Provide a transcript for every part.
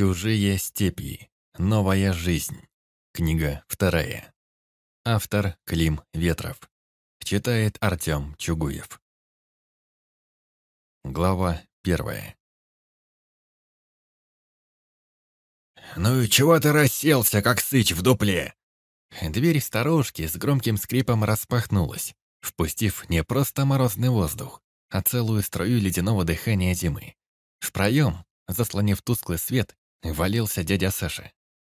Чужие степи. Новая жизнь. Книга вторая. Автор Клим Ветров. Читает Артем Чугуев. Глава первая. «Ну и чего ты расселся, как сыч в дупле?» Дверь сторожки с громким скрипом распахнулась, впустив не просто морозный воздух, а целую струю ледяного дыхания зимы. В проем, заслонив тусклый свет, валился дядя Саша.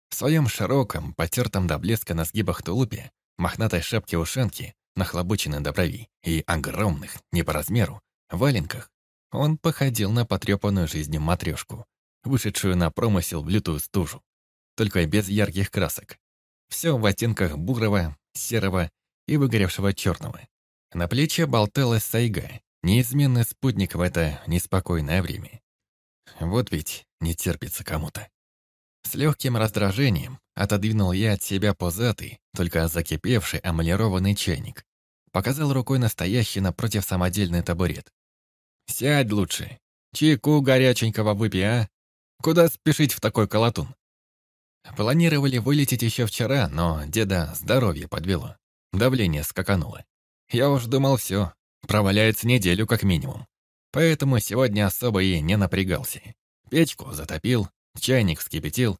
В своем широком, потертом до блеска на сгибах тулупе, мохнатой шапке-ушанки, нахлобученной до брови и огромных, не по размеру, валенках, он походил на потрепанную жизнью матрешку, вышедшую на промысел в лютую стужу, только без ярких красок. Все в оттенках бурого, серого и выгоревшего черного. На плече болталась сайга, неизменный спутник в это неспокойное время. Вот ведь не терпится кому-то. С легким раздражением отодвинул я от себя позатый, только закипевший эмалированный чайник. Показал рукой настоящий напротив самодельный табурет. «Сядь лучше. Чайку горяченького выпей, а? Куда спешить в такой колотун?» Планировали вылететь еще вчера, но деда здоровье подвело. Давление скакануло. Я уж думал, все, проваляется неделю как минимум. Поэтому сегодня особо и не напрягался. Печку затопил, чайник вскипятил.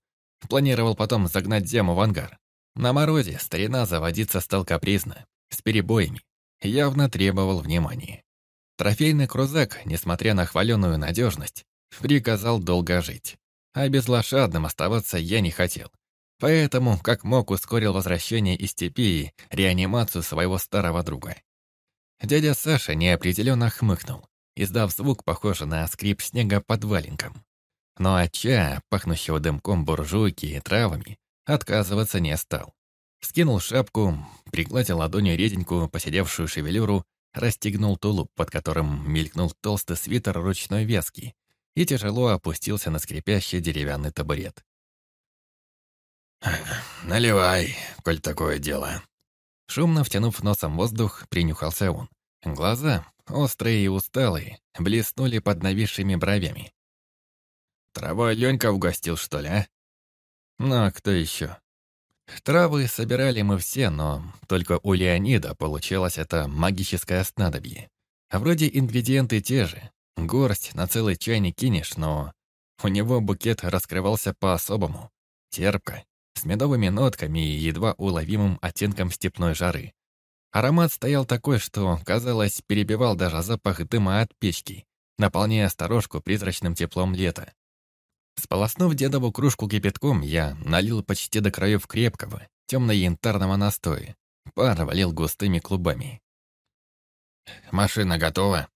Планировал потом загнать зему в ангар. На морозе старина заводиться стал капризно, с перебоями. Явно требовал внимания. Трофейный крузак, несмотря на хваленую надежность, приказал долго жить. А безлошадным оставаться я не хотел. Поэтому, как мог, ускорил возвращение из степи и реанимацию своего старого друга. Дядя Саша неопределенно хмыкнул издав звук, похожий на скрип снега под валенком. Но от чая, пахнущего дымком буржуйки и травами, отказываться не стал. Скинул шапку, пригладил ладонью реденькую посидевшую шевелюру, расстегнул тулуп, под которым мелькнул толстый свитер ручной вязки, и тяжело опустился на скрипящий деревянный табурет. «Наливай, коль такое дело». Шумно втянув носом воздух, принюхался он. Глаза, острые и усталые, блеснули под нависшими бровями. «Травой Ленька угостил, что ли, а?» «Ну, а кто еще?» Травы собирали мы все, но только у Леонида получилось это магическое снадобье. А вроде ингредиенты те же. Горсть на целый чай не кинешь, но у него букет раскрывался по-особому. Терпко, с медовыми нотками и едва уловимым оттенком степной жары. Аромат стоял такой, что, казалось, перебивал даже запах дыма от печки, наполняя сторожку призрачным теплом лета. Сполоснув дедову кружку кипятком, я налил почти до краев крепкого, темно-янтарного настоя. Пар валил густыми клубами. «Машина готова?»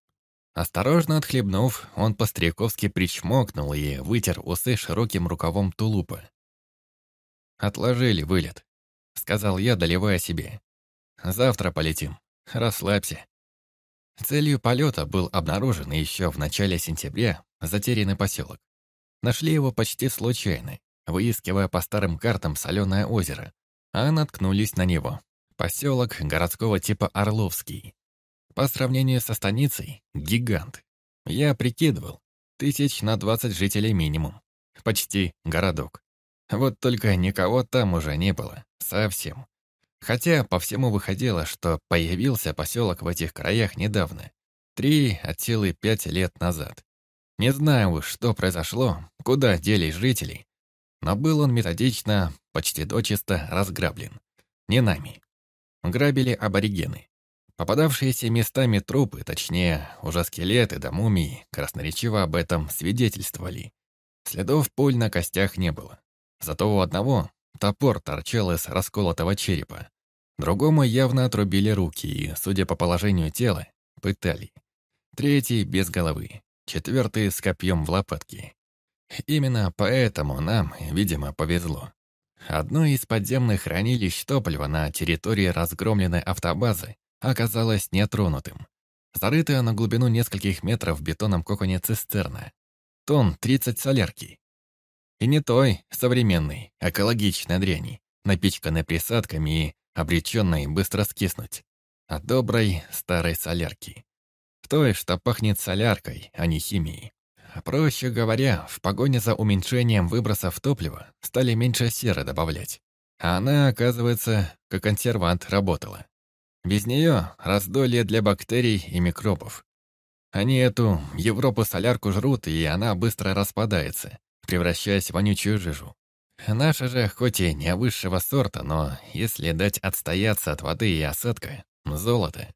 Осторожно отхлебнув, он по-стариковски причмокнул и вытер усы широким рукавом тулупа. «Отложили вылет», — сказал я, доливая себе. Завтра полетим. Расслабься. Целью полета был обнаружен еще в начале сентября затерянный поселок. Нашли его почти случайно, выискивая по старым картам соленое озеро, а наткнулись на него. Поселок городского типа Орловский. По сравнению со станицей – гигант. Я прикидывал, тысяч на двадцать жителей минимум. Почти городок. Вот только никого там уже не было. Совсем. Хотя по всему выходило, что появился поселок в этих краях недавно. Три от силы пять лет назад. Не знаю уж, что произошло, куда делись жители, но был он методично, почти дочисто разграблен. Не нами. Грабили аборигены. Попадавшиеся местами трупы, точнее, уже скелеты да мумии, красноречиво об этом свидетельствовали. Следов пуль на костях не было. Зато у одного Топор торчал из расколотого черепа. Другому явно отрубили руки и, судя по положению тела, пытали. Третий без головы. Четвертый с копьем в лопатке. Именно поэтому нам, видимо, повезло. Одно из подземных хранилищ топлива на территории разгромленной автобазы оказалось нетронутым. Зарытая на глубину нескольких метров в бетонном коконе цистерна. Тон 30 солярки. И не той, современной, экологичной дряни, напичканной присадками и обреченной быстро скиснуть, а доброй старой солярки. Той, что пахнет соляркой, а не химией. Проще говоря, в погоне за уменьшением выбросов топлива стали меньше серы добавлять. А она, оказывается, как консервант работала. Без нее раздолье для бактерий и микробов. Они эту Европу-солярку жрут, и она быстро распадается, превращаясь в вонючую жижу. Наша же, хоть и не высшего сорта, но если дать отстояться от воды и осадка, золото.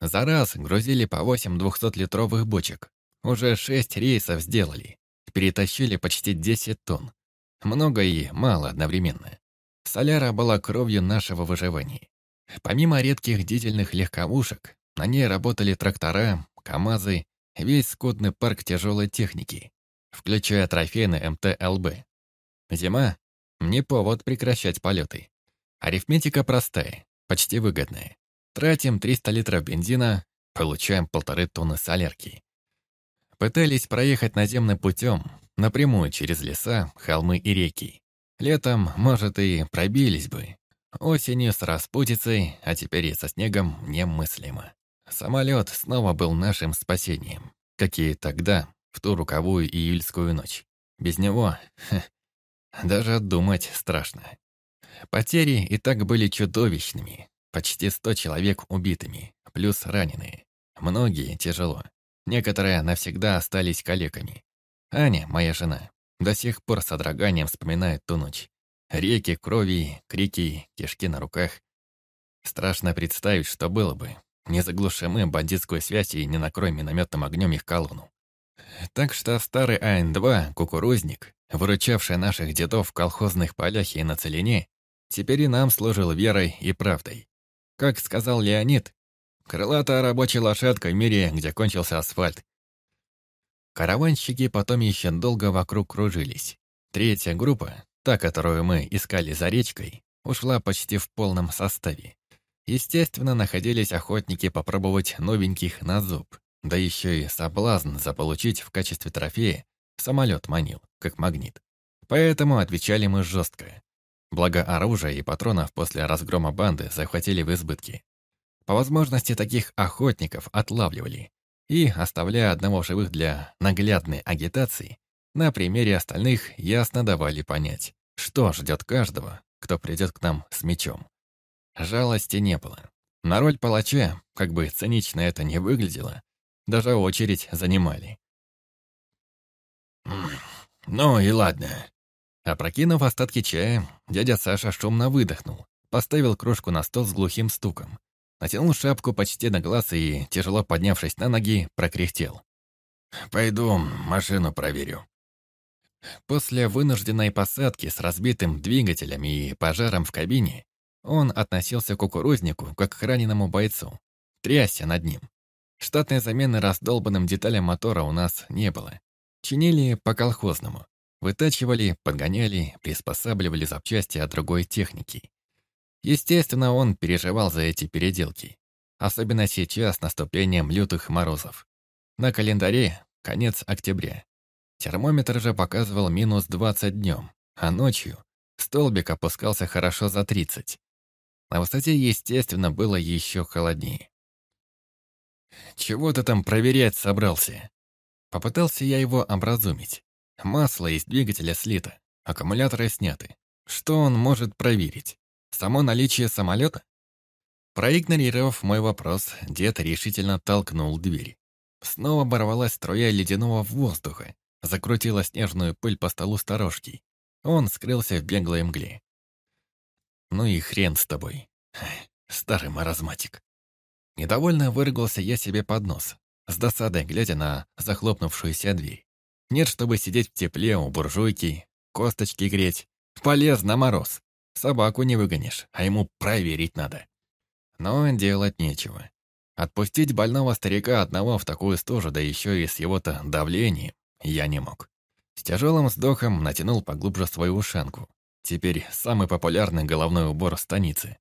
За раз грузили по 8 200-литровых бочек. Уже 6 рейсов сделали. Перетащили почти 10 тонн. Много и мало одновременно. Соляра была кровью нашего выживания. Помимо редких дизельных легковушек, на ней работали трактора, КАМАЗы, весь скотный парк тяжелой техники, включая трофейный МТ-ЛБ. Зима — не повод прекращать полеты. Арифметика простая, почти выгодная. Тратим 300 литров бензина, получаем полторы тонны солярки. Пытались проехать наземным путем, напрямую через леса, холмы и реки. Летом, может, и пробились бы, Осенью с распутицей, а теперь и со снегом немыслимо. Самолет снова был нашим спасением, как и тогда, в ту руковую июльскую ночь. Без него ха, даже думать страшно. Потери и так были чудовищными. Почти сто человек убитыми, плюс раненые. Многие тяжело. Некоторые навсегда остались калеками. Аня, моя жена, до сих пор с содроганием вспоминает ту ночь. Реки крови, крики, кишки на руках. Страшно представить, что было бы. Не заглушим мы бандитскую связь и не накроем минометным огнем их колонну. Так что старый АН-2, кукурузник, выручавший наших дедов в колхозных полях и на целине, теперь и нам служил верой и правдой. Как сказал Леонид, крылатая рабочая лошадка в мире, где кончился асфальт. Караванщики потом еще долго вокруг кружились. Третья группа, Та, которую мы искали за речкой, ушла почти в полном составе. Естественно, находились охотники попробовать новеньких на зуб, да еще и соблазн заполучить в качестве трофея самолет манил, как магнит. Поэтому отвечали мы жестко. Благо оружия и патронов после разгрома банды захватили в избытке. По возможности таких охотников отлавливали и, оставляя одного живых для наглядной агитации, на примере остальных ясно давали понять. Что ждет каждого, кто придет к нам с мечом? Жалости не было. На роль палача, как бы цинично это не выглядело, даже очередь занимали. «Ну и ладно». Опрокинув остатки чая, дядя Саша шумно выдохнул, поставил кружку на стол с глухим стуком, натянул шапку почти на глаз и, тяжело поднявшись на ноги, прокряхтел. «Пойду машину проверю». После вынужденной посадки с разбитым двигателем и пожаром в кабине, он относился к кукурузнику как к раненому бойцу, трясся над ним. Штатной замены раздолбанным деталям мотора у нас не было. Чинили по-колхозному. Вытачивали, подгоняли, приспосабливали запчасти от другой техники. Естественно, он переживал за эти переделки. Особенно сейчас, с наступлением лютых морозов. На календаре конец октября. Термометр же показывал минус 20 днем, а ночью столбик опускался хорошо за 30. На высоте, естественно, было еще холоднее. «Чего ты там проверять собрался?» Попытался я его образумить. Масло из двигателя слито, аккумуляторы сняты. Что он может проверить? Само наличие самолета? Проигнорировав мой вопрос, дед решительно толкнул дверь. Снова оборвалась струя ледяного воздуха, закрутила снежную пыль по столу сторожки. Он скрылся в беглой мгле. «Ну и хрен с тобой, старый маразматик». Недовольно выругался я себе под нос, с досадой глядя на захлопнувшуюся дверь. Нет, чтобы сидеть в тепле у буржуйки, косточки греть. Полезно мороз. Собаку не выгонишь, а ему проверить надо. Но делать нечего. Отпустить больного старика одного в такую стужу, да еще и с его-то давлением, я не мог. С тяжелым вздохом натянул поглубже свою ушанку. Теперь самый популярный головной убор станицы.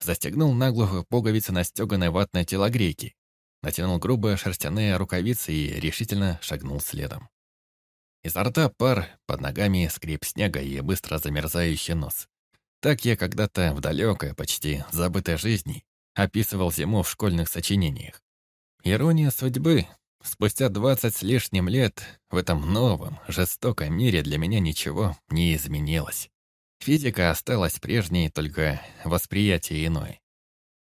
Застегнул наглухо пуговицы на стеганой ватной телогрейке. Натянул грубые шерстяные рукавицы и решительно шагнул следом. Изо рта пар, под ногами скрип снега и быстро замерзающий нос. Так я когда-то в далекой, почти забытой жизни описывал зиму в школьных сочинениях. Ирония судьбы, Спустя двадцать с лишним лет в этом новом, жестоком мире для меня ничего не изменилось. Физика осталась прежней, только восприятие иное.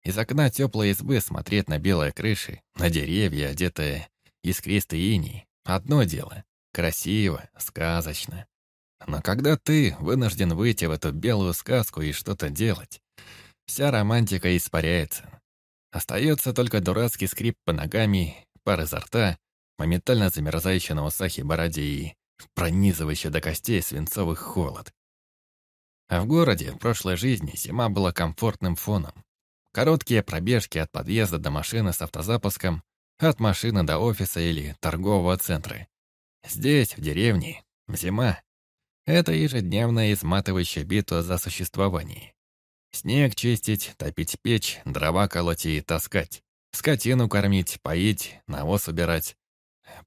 Из окна теплой избы смотреть на белые крыши, на деревья, одетые искристый иней. Одно дело. Красиво, сказочно. Но когда ты вынужден выйти в эту белую сказку и что-то делать, вся романтика испаряется. Остается только дурацкий скрип по ногами, пар изо рта, моментально замерзающий на усах и бороде и пронизывающий до костей свинцовый холод. А в городе в прошлой жизни зима была комфортным фоном. Короткие пробежки от подъезда до машины с автозапуском, от машины до офиса или торгового центра. Здесь, в деревне, зима — это ежедневная изматывающая битва за существование. Снег чистить, топить печь, дрова колоть и таскать. Скотину кормить, поить, навоз убирать.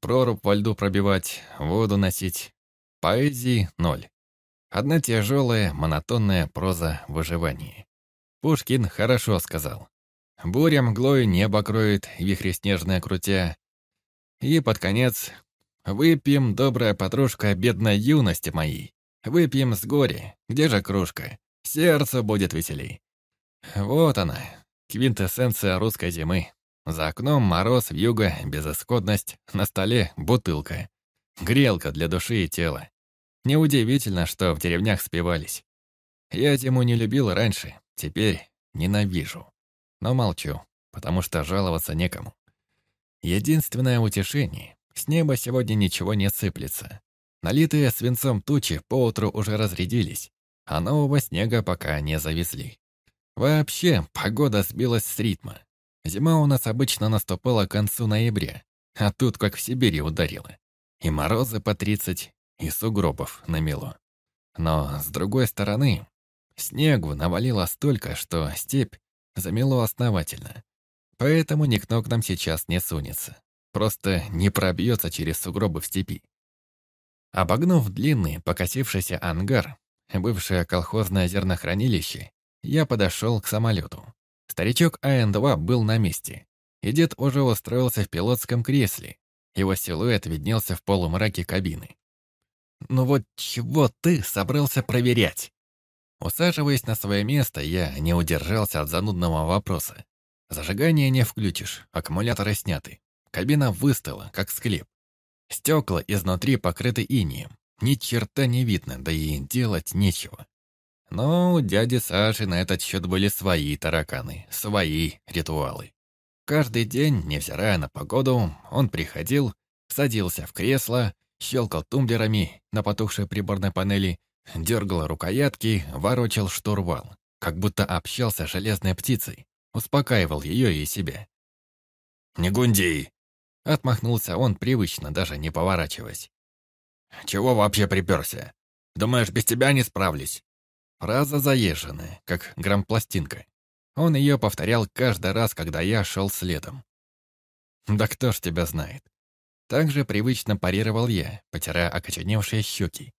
Проруб во льду пробивать, воду носить. Поэзии — ноль. Одна тяжелая, монотонная проза выживания. Пушкин хорошо сказал. Буря мглой небо кроет, вихри снежные крутя. И под конец «Выпьем, добрая подружка, бедной юности моей. Выпьем с горя, где же кружка? Сердце будет веселей». Вот она, квинтэссенция русской зимы. За окном мороз, вьюга, безысходность, на столе бутылка. Грелка для души и тела. Неудивительно, что в деревнях спивались. Я зиму не любил раньше, теперь ненавижу. Но молчу, потому что жаловаться некому. Единственное утешение — с неба сегодня ничего не сыплется. Налитые свинцом тучи поутру уже разрядились, а нового снега пока не завезли. Вообще, погода сбилась с ритма. Зима у нас обычно наступала к концу ноября, а тут как в Сибири ударила. И морозы по 30, и сугробов намело. Но, с другой стороны, снегу навалило столько, что степь замело основательно. Поэтому никто к нам сейчас не сунется. Просто не пробьется через сугробы в степи. Обогнув длинный, покосившийся ангар, бывшее колхозное зернохранилище, я подошел к самолету. Старичок АН-2 был на месте, и дед уже устроился в пилотском кресле. Его силуэт виднелся в полумраке кабины. «Ну вот чего ты собрался проверять?» Усаживаясь на свое место, я не удержался от занудного вопроса. Зажигание не включишь, аккумуляторы сняты. Кабина выстыла, как склеп. Стекла изнутри покрыты инием. Ни черта не видно, да и делать нечего. Но у дяди Саши на этот счет были свои тараканы, свои ритуалы. Каждый день, невзирая на погоду, он приходил, садился в кресло, щелкал тумблерами на потухшей приборной панели Дергал рукоятки, ворочал штурвал, как будто общался с железной птицей, успокаивал ее и себя. «Не гунди!» — отмахнулся он привычно, даже не поворачиваясь. «Чего вообще приперся? Думаешь, без тебя не справлюсь?» Фраза заезженная, как грампластинка. Он ее повторял каждый раз, когда я шел следом. «Да кто ж тебя знает?» Также привычно парировал я, потирая окоченевшие щеки,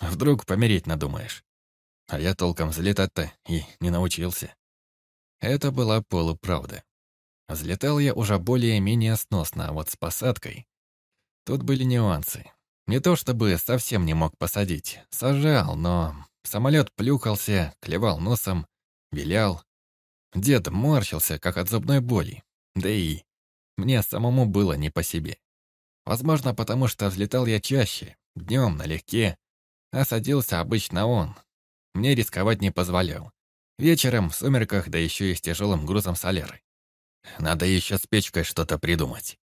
Вдруг помереть надумаешь. А я толком взлетать-то и не научился. Это была полуправда. Взлетал я уже более-менее сносно, а вот с посадкой... Тут были нюансы. Не то чтобы совсем не мог посадить. Сажал, но самолет плюхался, клевал носом, вилял. Дед морщился, как от зубной боли. Да и мне самому было не по себе. Возможно, потому что взлетал я чаще, днем налегке, а садился обычно он. Мне рисковать не позволял. Вечером, в сумерках, да еще и с тяжелым грузом соляры. Надо еще с печкой что-то придумать.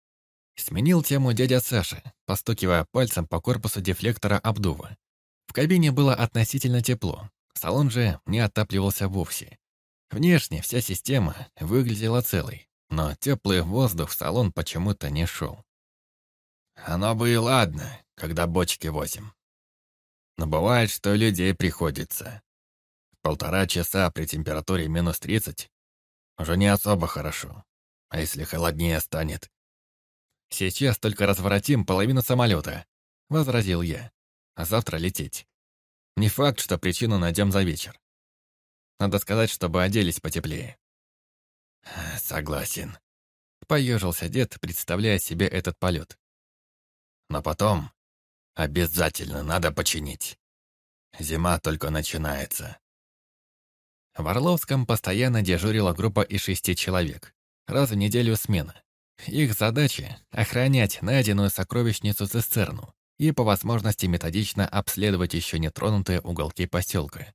Сменил тему дядя Саша, постукивая пальцем по корпусу дефлектора обдува. В кабине было относительно тепло, салон же не отапливался вовсе. Внешне вся система выглядела целой, но теплый воздух в салон почему-то не шел. «Оно бы и ладно, когда бочки возим», но бывает, что людей приходится. Полтора часа при температуре минус 30 уже не особо хорошо. А если холоднее станет? «Сейчас только разворотим половину самолета», — возразил я. «А завтра лететь. Не факт, что причину найдем за вечер. Надо сказать, чтобы оделись потеплее». «Согласен. Поежился дед, представляя себе этот полет. Но потом обязательно надо починить. Зима только начинается. В Орловском постоянно дежурила группа из шести человек. Раз в неделю смена. Их задача — охранять найденную сокровищницу цистерну и по возможности методично обследовать еще нетронутые уголки поселка.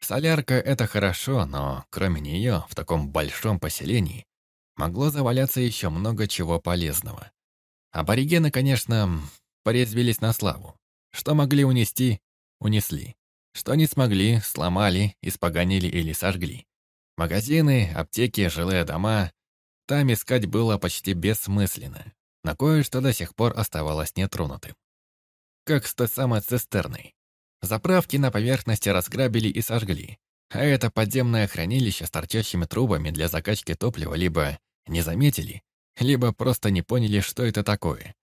Солярка — это хорошо, но кроме нее в таком большом поселении могло заваляться еще много чего полезного. Аборигены, конечно, порезвились на славу. Что могли унести — унесли. Что не смогли, сломали, испоганили или сожгли. Магазины, аптеки, жилые дома — там искать было почти бессмысленно. На кое-что до сих пор оставалось нетронутым. Как с той самой цистерной. Заправки на поверхности разграбили и сожгли, а это подземное хранилище с торчащими трубами для закачки топлива либо не заметили, либо просто не поняли, что это такое.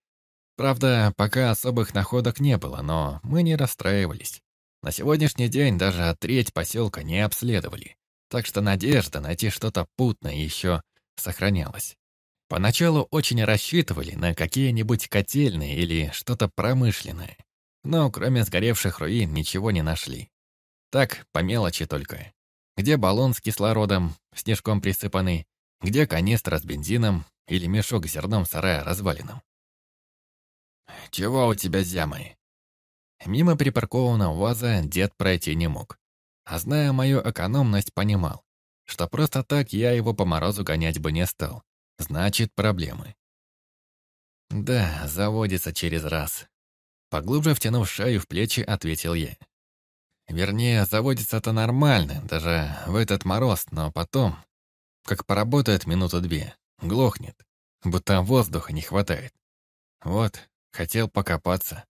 Правда, пока особых находок не было, но мы не расстраивались. На сегодняшний день даже треть поселка не обследовали, так что надежда найти что-то путное еще сохранялась. Поначалу очень рассчитывали на какие-нибудь котельные или что-то промышленное, но кроме сгоревших руин ничего не нашли. Так, по мелочи только. Где баллон с кислородом, снежком присыпанный, где канистра с бензином или мешок с зерном сарая развалином. «Чего у тебя зямы?» Мимо припаркованного УАЗа дед пройти не мог. А зная мою экономность, понимал, что просто так я его по морозу гонять бы не стал. Значит, проблемы. Да, заводится через раз. Поглубже втянув шею в плечи, ответил я. Вернее, заводится-то нормально, даже в этот мороз, но потом, как поработает минуту-две, глохнет, будто воздуха не хватает. Вот, хотел покопаться,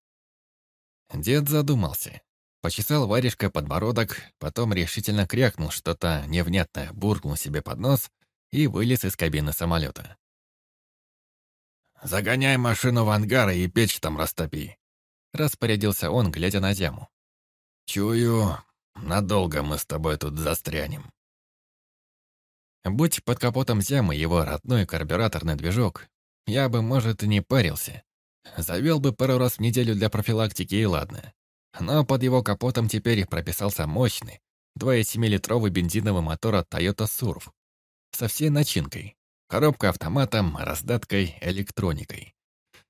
Дед задумался. Почесал варежкой подбородок, потом решительно крякнул что-то невнятное, буркнул себе под нос и вылез из кабины самолета. «Загоняй машину в ангар и печь там растопи», — распорядился он, глядя на зяму. «Чую, надолго мы с тобой тут застрянем». Будь под капотом зямы его родной карбюраторный движок, я бы, может, и не парился. Завел бы пару раз в неделю для профилактики и ладно. Но под его капотом теперь прописался мощный, 2,7-литровый бензиновый мотор от Toyota Surf. Со всей начинкой. Коробка автоматом, раздаткой, электроникой.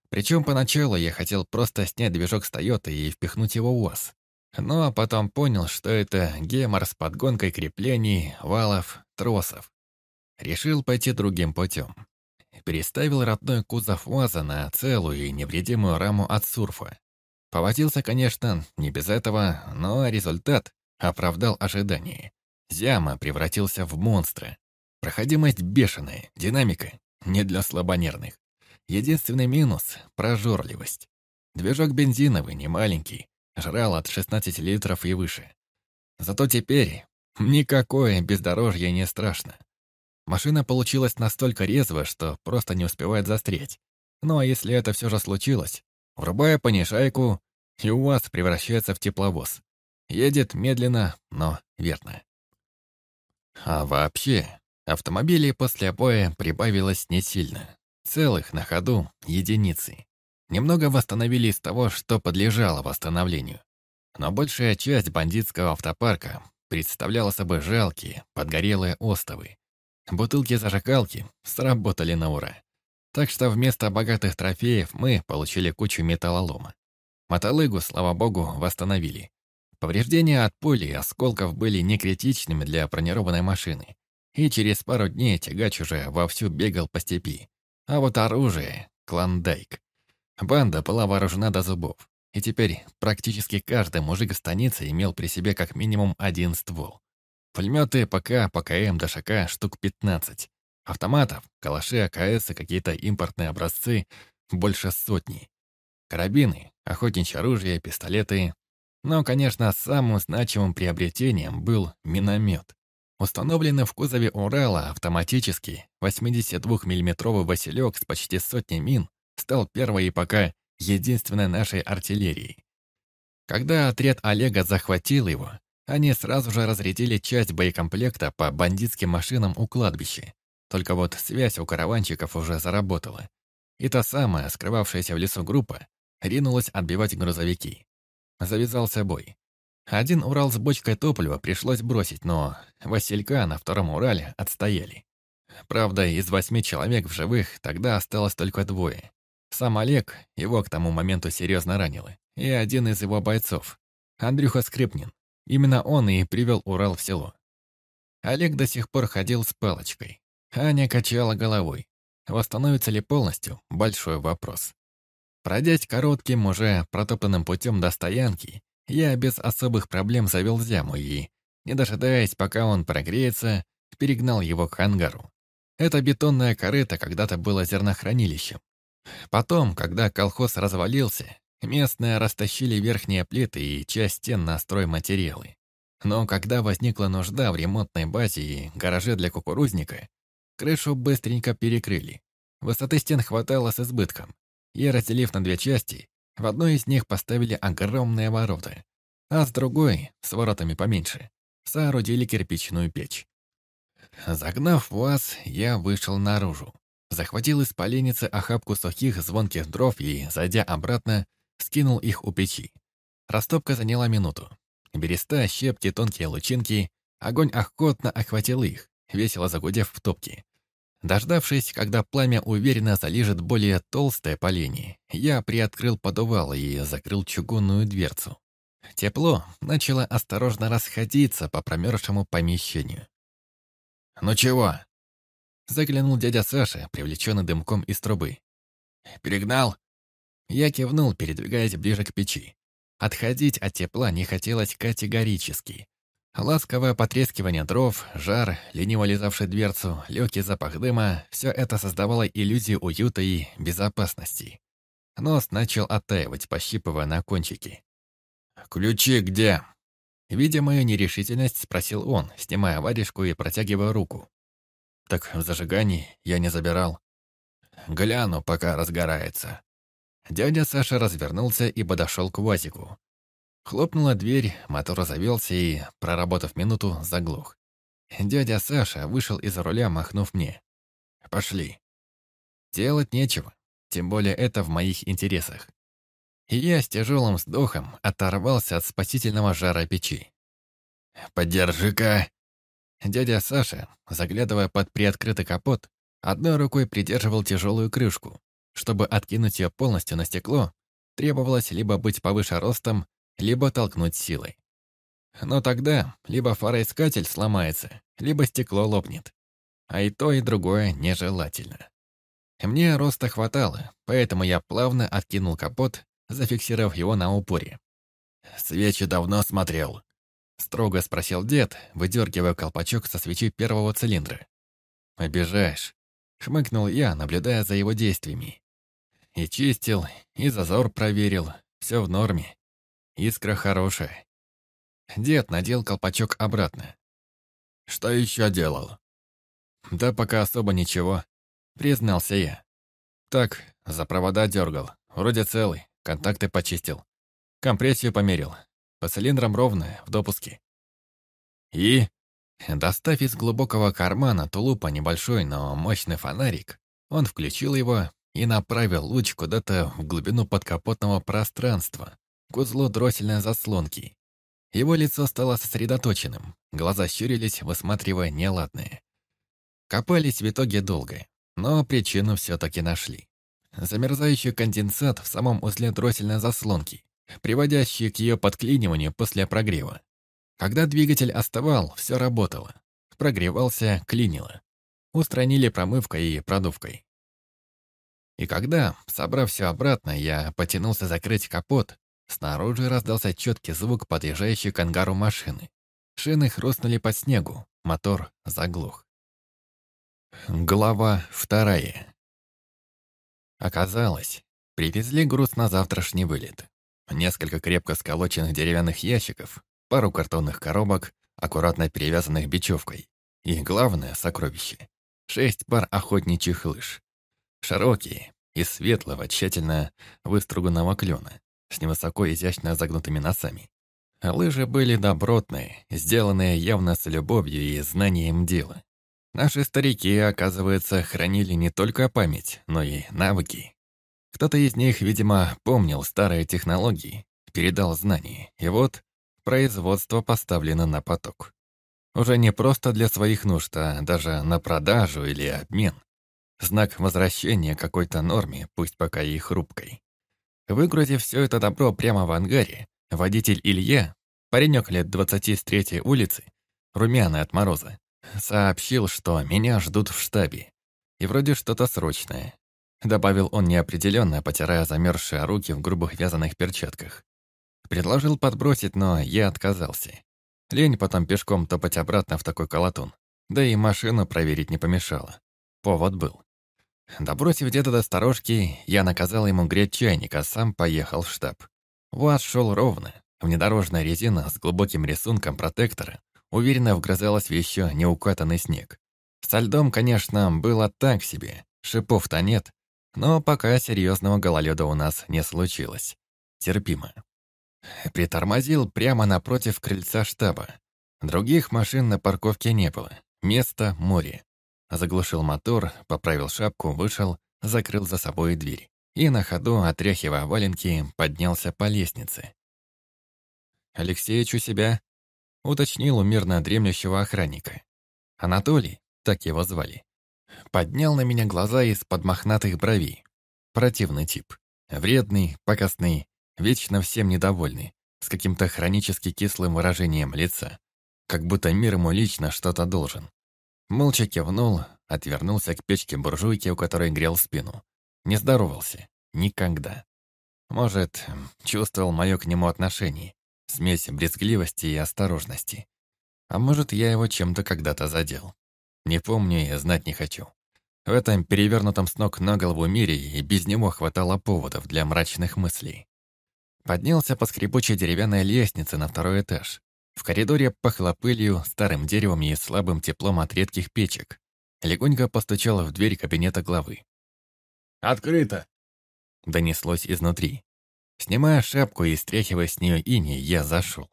Причем поначалу я хотел просто снять движок с Toyota и впихнуть его в УАЗ. Но потом понял, что это гемор с подгонкой креплений, валов, тросов. Решил пойти другим путем переставил родной кузов УАЗа на целую и невредимую раму от сурфа. Повозился, конечно, не без этого, но результат оправдал ожидания. Зяма превратился в монстра. Проходимость бешеная, динамика не для слабонервных. Единственный минус — прожорливость. Движок бензиновый, не маленький, жрал от 16 литров и выше. Зато теперь никакое бездорожье не страшно. Машина получилась настолько резво, что просто не успевает застрять. Ну а если это все же случилось, врубая понижайку, и УАЗ превращается в тепловоз. Едет медленно, но верно. А вообще, автомобилей после боя прибавилось не сильно. Целых на ходу единицы. Немного восстановили из того, что подлежало восстановлению. Но большая часть бандитского автопарка представляла собой жалкие, подгорелые остовы, Бутылки-зажигалки сработали на ура. Так что вместо богатых трофеев мы получили кучу металлолома. Мотолыгу, слава богу, восстановили. Повреждения от пули и осколков были не критичными для бронированной машины. И через пару дней тягач уже вовсю бегал по степи. А вот оружие — клондайк. Банда была вооружена до зубов. И теперь практически каждый мужик станицы имел при себе как минимум один ствол. Пулеметы ПК, ПКМ, ДШК штук 15. Автоматов, калаши, АКС и какие-то импортные образцы больше сотни. Карабины, охотничье оружие, пистолеты. Но, конечно, самым значимым приобретением был миномет. Установленный в кузове Урала автоматический 82 миллиметровый «Василек» с почти сотней мин стал первой и пока единственной нашей артиллерией. Когда отряд Олега захватил его, они сразу же разрядили часть боекомплекта по бандитским машинам у кладбища. Только вот связь у караванчиков уже заработала. И та самая, скрывавшаяся в лесу группа, ринулась отбивать грузовики. Завязался бой. Один Урал с бочкой топлива пришлось бросить, но Василька на втором Урале отстояли. Правда, из восьми человек в живых тогда осталось только двое. Сам Олег, его к тому моменту серьезно ранило, и один из его бойцов, Андрюха Скрипнин. Именно он и привел Урал в село. Олег до сих пор ходил с палочкой. Аня качала головой. Восстановится ли полностью – большой вопрос. Пройдясь коротким, уже протоптанным путем до стоянки, я без особых проблем завел зяму и, не дожидаясь, пока он прогреется, перегнал его к ангару. Это бетонная корыта когда-то было зернохранилищем. Потом, когда колхоз развалился, местные растащили верхние плиты и часть стен на стройматериалы. Но когда возникла нужда в ремонтной базе и гараже для кукурузника, крышу быстренько перекрыли. Высоты стен хватало с избытком. И, разделив на две части, в одной из них поставили огромные ворота, а с другой, с воротами поменьше, соорудили кирпичную печь. Загнав ВАЗ, я вышел наружу. Захватил из поленницы охапку сухих звонких дров и, зайдя обратно, скинул их у печи. Растопка заняла минуту. Береста, щепки, тонкие лучинки. Огонь охотно охватил их, весело загудев в топке. Дождавшись, когда пламя уверенно залижет более толстое поленье, я приоткрыл подувало и закрыл чугунную дверцу. Тепло начало осторожно расходиться по промерзшему помещению. «Ну чего?» Заглянул дядя Саша, привлеченный дымком из трубы. «Перегнал?» Я кивнул, передвигаясь ближе к печи. Отходить от тепла не хотелось категорически. Ласковое потрескивание дров, жар, лениво лизавший дверцу, легкий запах дыма — все это создавало иллюзию уюта и безопасности. Нос начал оттаивать, пощипывая на кончики. «Ключи где?» Видя мою нерешительность, спросил он, снимая варежку и протягивая руку. «Так в зажигании я не забирал». «Гляну, пока разгорается». Дядя Саша развернулся и подошел к УАЗику. Хлопнула дверь, мотор завелся и, проработав минуту, заглох. Дядя Саша вышел из-за руля, махнув мне. «Пошли». Делать нечего, тем более это в моих интересах. И я с тяжелым вздохом оторвался от спасительного жара печи. «Подержи-ка!» Дядя Саша, заглядывая под приоткрытый капот, одной рукой придерживал тяжелую крышку. Чтобы откинуть ее полностью на стекло, требовалось либо быть повыше ростом, либо толкнуть силой. Но тогда либо фароискатель сломается, либо стекло лопнет. А и то, и другое нежелательно. Мне роста хватало, поэтому я плавно откинул капот, зафиксировав его на упоре. «Свечи давно смотрел», — строго спросил дед, выдергивая колпачок со свечи первого цилиндра. «Обижаешь», — хмыкнул я, наблюдая за его действиями. И чистил, и зазор проверил, все в норме. Искра хорошая. Дед надел колпачок обратно. «Что еще делал?» «Да пока особо ничего», — признался я. «Так, за провода дергал. Вроде целый, контакты почистил. Компрессию померил. По цилиндрам ровно, в допуске». «И?» Достав из глубокого кармана тулупа небольшой, но мощный фонарик, он включил его и направил луч куда-то в глубину подкапотного пространства, к узлу дроссельной заслонки. Его лицо стало сосредоточенным, глаза щурились, высматривая неладное. Копались в итоге долго, но причину все-таки нашли. Замерзающий конденсат в самом узле дроссельной заслонки, приводящий к ее подклиниванию после прогрева. Когда двигатель оставал, все работало. Прогревался, клинило. Устранили промывкой и продувкой. И когда, собрав все обратно, я потянулся закрыть капот, Снаружи раздался четкий звук подъезжающей к ангару машины. Шины хрустнули по снегу, мотор заглох. Глава вторая. Оказалось, привезли груз на завтрашний вылет. Несколько крепко сколоченных деревянных ящиков, пару картонных коробок, аккуратно перевязанных бечевкой. И главное сокровище — шесть пар охотничьих лыж. Широкие, из светлого, тщательно выструганного клена с невысоко изящно загнутыми носами. Лыжи были добротные, сделанные явно с любовью и знанием дела. Наши старики, оказывается, хранили не только память, но и навыки. Кто-то из них, видимо, помнил старые технологии, передал знания, и вот производство поставлено на поток. Уже не просто для своих нужд, а даже на продажу или обмен. Знак возвращения какой-то норме, пусть пока и хрупкой. Выгрузив все это добро прямо в ангаре, водитель Илья, паренек лет двадцати с третьей улицы, румяный от мороза, сообщил, что меня ждут в штабе. И вроде что-то срочное. Добавил он неопределенно, потирая замерзшие руки в грубых вязаных перчатках. Предложил подбросить, но я отказался. Лень потом пешком топать обратно в такой колотун. Да и машину проверить не помешало. Повод был. Добросив деда до сторожки, я наказал ему греть чайник, а сам поехал в штаб. УАЗ шел ровно. Внедорожная резина с глубоким рисунком протектора уверенно вгрызалась в еще неукатанный снег. Со льдом, конечно, было так себе, шипов-то нет, но пока серьезного гололеда у нас не случилось. Терпимо. Притормозил прямо напротив крыльца штаба. Других машин на парковке не было. Место — море. Заглушил мотор, поправил шапку, вышел, закрыл за собой дверь. И на ходу, отряхивая валенки, поднялся по лестнице. «Алексеич у себя?» — уточнил у мирно дремлющего охранника. Анатолий, так его звали, поднял на меня глаза из-под мохнатых бровей. Противный тип. Вредный, покосный, вечно всем недовольный, с каким-то хронически кислым выражением лица, как будто мир ему лично что-то должен. Молча кивнул, отвернулся к печке буржуйки, у которой грел спину. Не здоровался. Никогда. Может, чувствовал мое к нему отношение, смесь брезгливости и осторожности. А может, я его чем-то когда-то задел. Не помню и знать не хочу. В этом перевернутом с ног на голову мире и без него хватало поводов для мрачных мыслей. Поднялся по скрипучей деревянной лестнице на второй этаж. В коридоре пахло пылью, старым деревом и слабым теплом от редких печек. Легонько постучала в дверь кабинета главы. «Открыто!» Донеслось изнутри. Снимая шапку и стряхивая с нее ини, я зашел.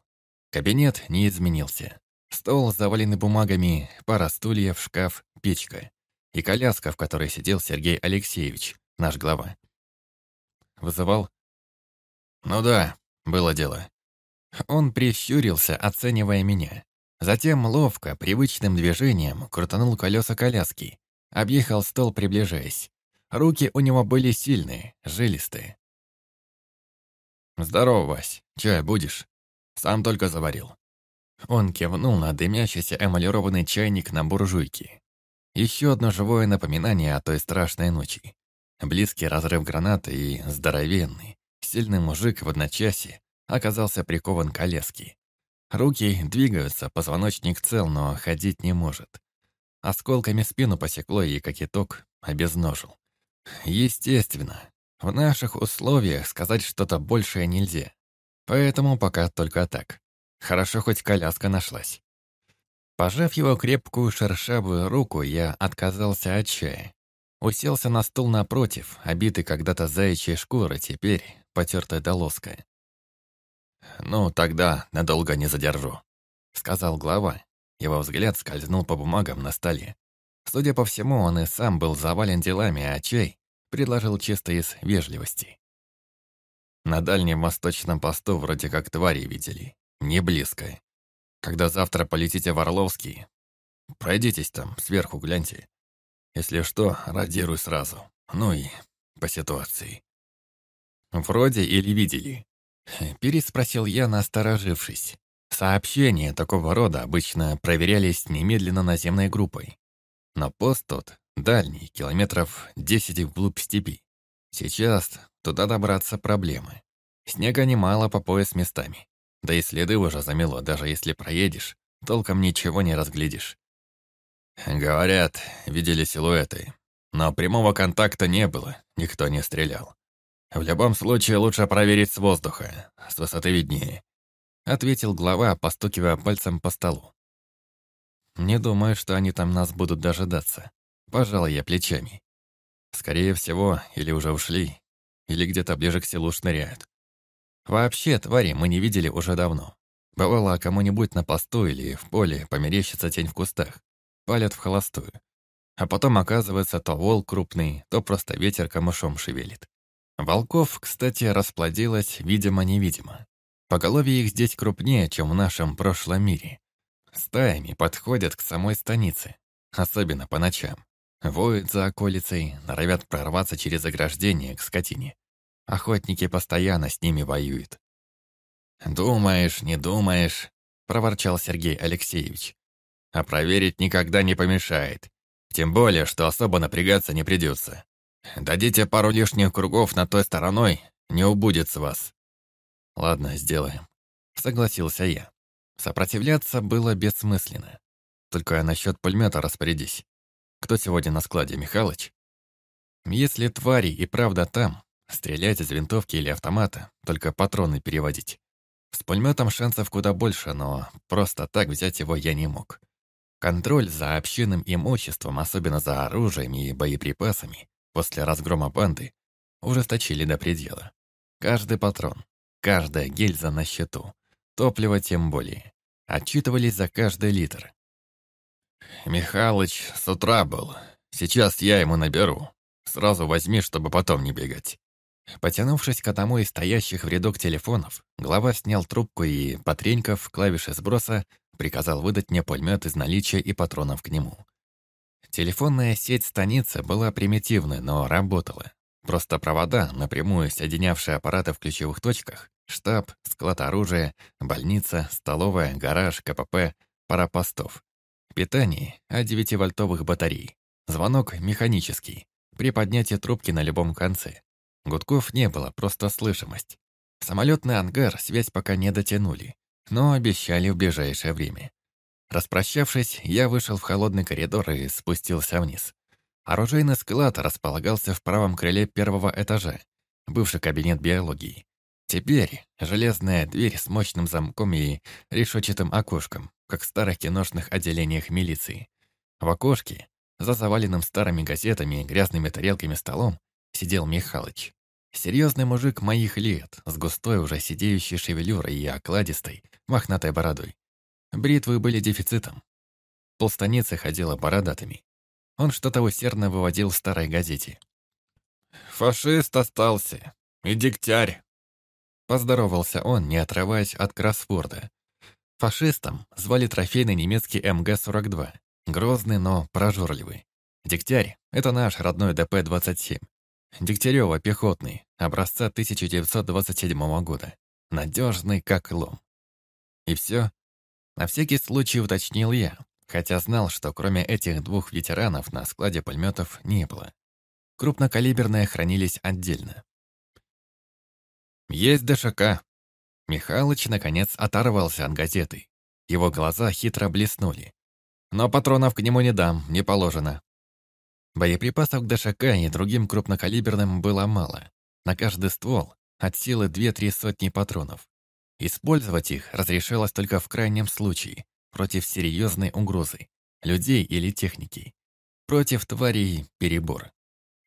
Кабинет не изменился. Стол, заваленный бумагами, пара стульев, шкаф, печка. И коляска, в которой сидел Сергей Алексеевич, наш глава. Вызывал «Ну да, было дело». Он прищурился, оценивая меня. Затем ловко, привычным движением крутанул колеса коляски. Объехал стол, приближаясь. Руки у него были сильные, жилистые. «Здорово, Вась. Чай будешь?» «Сам только заварил». Он кивнул на дымящийся эмалированный чайник на буржуйке. Еще одно живое напоминание о той страшной ночи. Близкий разрыв гранаты и здоровенный, Сильный мужик в одночасье оказался прикован к колеске. Руки двигаются, позвоночник цел, но ходить не может. Осколками спину посекло и, как итог, обезножил. Естественно, в наших условиях сказать что-то большее нельзя. Поэтому пока только так. Хорошо, хоть коляска нашлась. Пожав его крепкую шершавую руку, я отказался от чая. Уселся на стул напротив, обитый когда-то заячьей шкурой, теперь потертая долоска. «Ну, тогда надолго не задержу», — сказал глава. Его взгляд скользнул по бумагам на столе. Судя по всему, он и сам был завален делами, а чай предложил чисто из вежливости. На дальнем восточном посту вроде как твари видели. Не близко. Когда завтра полетите в Орловский, пройдитесь там, сверху гляньте. Если что, радируй сразу. Ну и по ситуации. «Вроде или видели?» Переспросил я, насторожившись. Сообщения такого рода обычно проверялись немедленно наземной группой. Но пост тот дальний, километров 10 вглубь степи. Сейчас туда добраться проблемы. Снега немало по пояс местами. Да и следы уже замело, даже если проедешь, толком ничего не разглядишь. Говорят, видели силуэты, но прямого контакта не было, никто не стрелял. «В любом случае лучше проверить с воздуха, с высоты виднее», ответил глава, постукивая пальцем по столу. «Не думаю, что они там нас будут дожидаться», пожал я плечами. «Скорее всего, или уже ушли, или где-то ближе к селу шныряют. Вообще, твари мы не видели уже давно. Бывало, кому-нибудь на посту или в поле померещится тень в кустах. палят в холостую. А потом оказывается то волк крупный, то просто ветер камышом шевелит. Волков, кстати, расплодилось видимо-невидимо. Поголовье их здесь крупнее, чем в нашем прошлом мире. Стаями подходят к самой станице, особенно по ночам. Воют за околицей, норовят прорваться через ограждение к скотине. Охотники постоянно с ними воюют. «Думаешь, не думаешь», — проворчал Сергей Алексеевич. «А проверить никогда не помешает. Тем более, что особо напрягаться не придется. Дадите пару лишних кругов на той стороной, не убудет с вас». «Ладно, сделаем», — согласился я. Сопротивляться было бессмысленно. Только насчет пулемета распорядись. Кто сегодня на складе, Михалыч? Если твари и правда там, стрелять из винтовки или автомата, только патроны переводить. С пулеметом шансов куда больше, но просто так взять его я не мог. Контроль за общинным имуществом, особенно за оружием и боеприпасами, после разгрома банды, ужесточили до предела. Каждый патрон, каждая гильза на счету, топливо тем более. Отчитывались за каждый литр. «Михалыч с утра был. Сейчас я ему наберу. Сразу возьми, чтобы потом не бегать». Потянувшись к одному из стоящих в рядок телефонов, глава снял трубку и, потренькав клавиши сброса, приказал выдать мне пулемет из наличия и патронов к нему. Телефонная сеть станицы была примитивной, но работала. Просто провода, напрямую соединявшие аппараты в ключевых точках, штаб, склад оружия, больница, столовая, гараж, КПП, пара постов. Питание от 9-вольтовых батарей. Звонок механический. При поднятии трубки на любом конце. Гудков не было, просто слышимость. Самолетный ангар связь пока не дотянули, но обещали в ближайшее время. Распрощавшись, я вышел в холодный коридор и спустился вниз. Оружейный склад располагался в правом крыле первого этажа, бывший кабинет биологии. Теперь железная дверь с мощным замком и решетчатым окошком, как в старых киношных отделениях милиции. В окошке, за заваленным старыми газетами и грязными тарелками столом, сидел Михалыч. Серьезный мужик моих лет, с густой уже сидеющей шевелюрой и окладистой, мохнатой бородой. Бритвы были дефицитом. Полстаницы ходила бородатыми. Он что-то усердно выводил в старой газете. «Фашист остался. И дегтярь». Поздоровался он, не отрываясь от кроссворда. Фашистом звали трофейный немецкий МГ-42. Грозный, но прожорливый. Дегтярь — это наш родной ДП-27. Дегтярева пехотный, образца 1927 года. Надежный, как лом. И все. На всякий случай уточнил я, хотя знал, что кроме этих двух ветеранов на складе пулеметов не было. Крупнокалиберные хранились отдельно. «Есть ДШК». Михалыч, наконец, оторвался от газеты. Его глаза хитро блеснули. «Но патронов к нему не дам, не положено. Боеприпасов к ДШК и другим крупнокалиберным было мало. На каждый ствол от силы 2-3 сотни патронов. Использовать их разрешалось только в крайнем случае, против серьезной угрозы, людей или техники. Против тварей – перебор.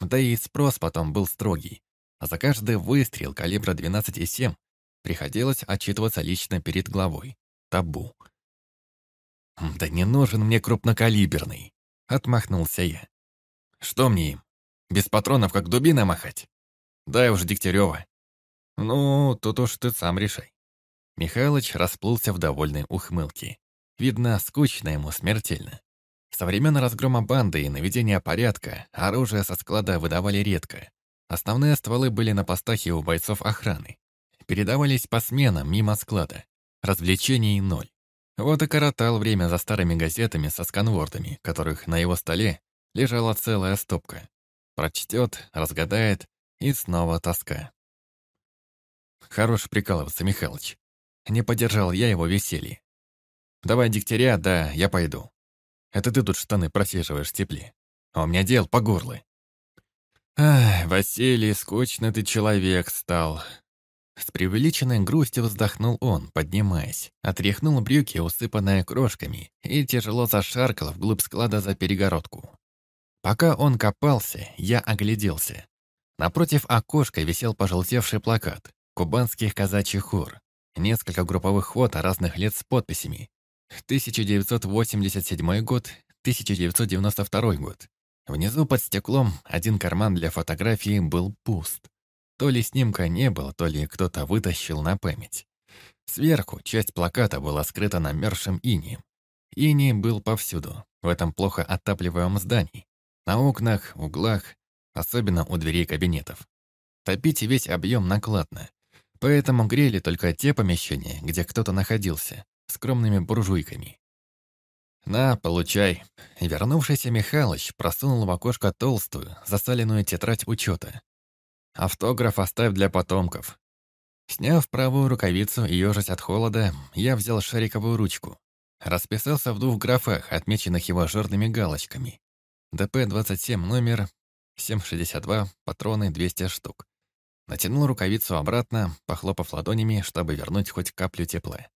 Да и спрос потом был строгий. А за каждый выстрел калибра 12,7 приходилось отчитываться лично перед главой. Табу. «Да не нужен мне крупнокалиберный», — отмахнулся я. Что мне им? Без патронов как дубина махать? Дай уж Дегтярева. Ну, тут уж ты сам решай. Михалыч расплылся в довольной ухмылке. Видно, скучно ему смертельно. Со времен разгрома банды и наведения порядка оружие со склада выдавали редко. Основные стволы были на постах и у бойцов охраны. Передавались по сменам мимо склада. Развлечений ноль. Вот и коротал время за старыми газетами со сканвордами, которых на его столе лежала целая стопка. Прочтет, разгадает, и снова тоска. Хорош прикалываться, Михалыч. Не поддержал я его веселье. Давай дегтяря, да, я пойду. Это ты тут штаны просиживаешь в тепле. А у меня дел по горло. Ах, Василий, скучно ты человек стал. С преувеличенной грустью вздохнул он, поднимаясь, отряхнул брюки, усыпанные крошками, и тяжело зашаркал вглубь склада за перегородку. Пока он копался, я огляделся. Напротив окошка висел пожелтевший плакат «Кубанских казачьих хор». Несколько групповых фото разных лет с подписями. 1987 год, 1992 год. Внизу под стеклом один карман для фотографии был пуст. То ли снимка не было, то ли кто-то вытащил на память. Сверху часть плаката была скрыта намерзшим инием. Иний был повсюду, в этом плохо отапливаемом здании. На окнах, углах, особенно у дверей кабинетов. Топить весь объем накладно. Поэтому грели только те помещения, где кто-то находился, скромными буржуйками. «На, получай». Вернувшийся Михалыч просунул в окошко толстую, засаленную тетрадь учета. «Автограф оставь для потомков». Сняв правую рукавицу и ежась от холода, я взял шариковую ручку. Расписался в двух графах, отмеченных его жирными галочками. ДП-27 номер 762, патроны 200 штук. Натянул рукавицу обратно, похлопав ладонями, чтобы вернуть хоть каплю тепла.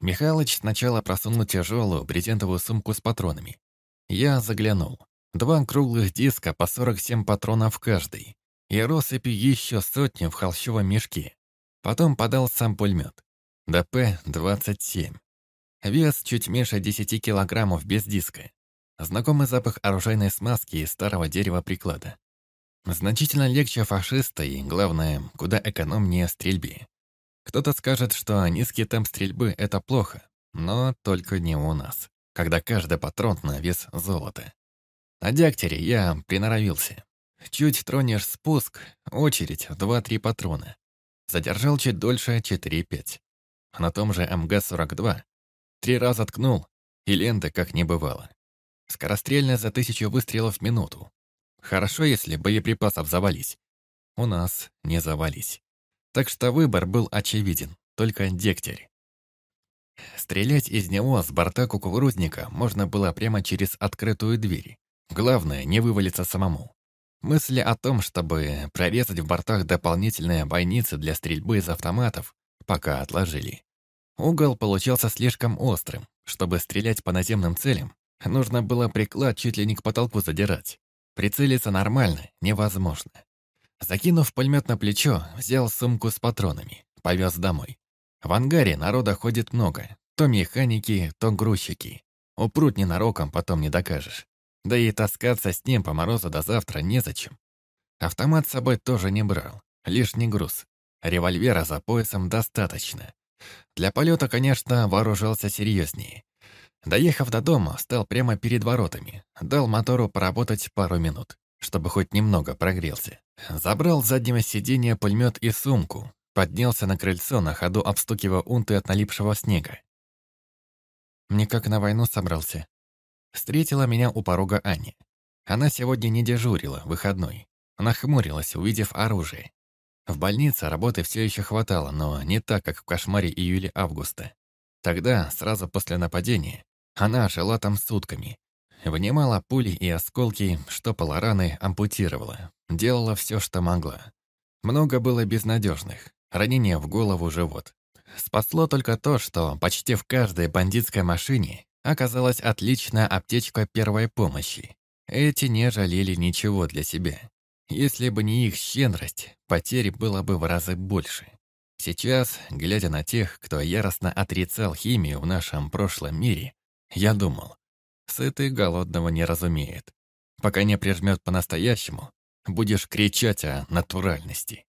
Михалыч сначала просунул тяжелую брезентовую сумку с патронами. Я заглянул. Два круглых диска по 47 патронов каждый. И россыпи еще сотни в холщовом мешке. Потом подал сам пулемет. ДП-27. Вес чуть меньше 10 килограммов без диска. Знакомый запах оружейной смазки и старого дерева приклада. Значительно легче фашиста и, главное, куда экономнее стрельбе. Кто-то скажет, что низкий темп стрельбы — это плохо, но только не у нас, когда каждый патрон на вес золота. На дяктере я приноровился. Чуть тронешь спуск, очередь в 2-3 патрона. Задержал чуть дольше 4-5. На том же МГ-42 три раза ткнул, и лента как не бывало. Скорострельно за тысячу выстрелов в минуту. Хорошо, если боеприпасов завались. У нас не завались. Так что выбор был очевиден, только дегтярь. Стрелять из него с борта кукурузника можно было прямо через открытую дверь. Главное, не вывалиться самому. Мысли о том, чтобы прорезать в бортах дополнительные бойницы для стрельбы из автоматов, пока отложили. Угол получался слишком острым. Чтобы стрелять по наземным целям, нужно было приклад чуть ли не к потолку задирать. Прицелиться нормально невозможно. Закинув пулемет на плечо, взял сумку с патронами, повез домой. В ангаре народа ходит много. То механики, то грузчики. Упрут ненароком, потом не докажешь. Да и таскаться с ним по морозу до завтра незачем. Автомат с собой тоже не брал. Лишний груз. Револьвера за поясом достаточно. Для полета, конечно, вооружался серьезнее. Доехав до дома, стал прямо перед воротами. Дал мотору поработать пару минут чтобы хоть немного прогрелся. Забрал с заднего сиденья пулемет и сумку, поднялся на крыльцо, на ходу обстукивая унты от налипшего снега. Мне как на войну собрался. Встретила меня у порога Аня. Она сегодня не дежурила, выходной. Она хмурилась, увидев оружие. В больнице работы все еще хватало, но не так, как в кошмаре июля-августа. Тогда, сразу после нападения, она жила там сутками, Вынимала пули и осколки, штопала раны, ампутировала. Делала все, что могла. Много было безнадежных. Ранения в голову, живот. Спасло только то, что почти в каждой бандитской машине оказалась отличная аптечка первой помощи. Эти не жалели ничего для себя. Если бы не их щедрость, потерь было бы в разы больше. Сейчас, глядя на тех, кто яростно отрицал химию в нашем прошлом мире, я думал, Сытый голодного не разумеет. Пока не прижмет по-настоящему, будешь кричать о натуральности.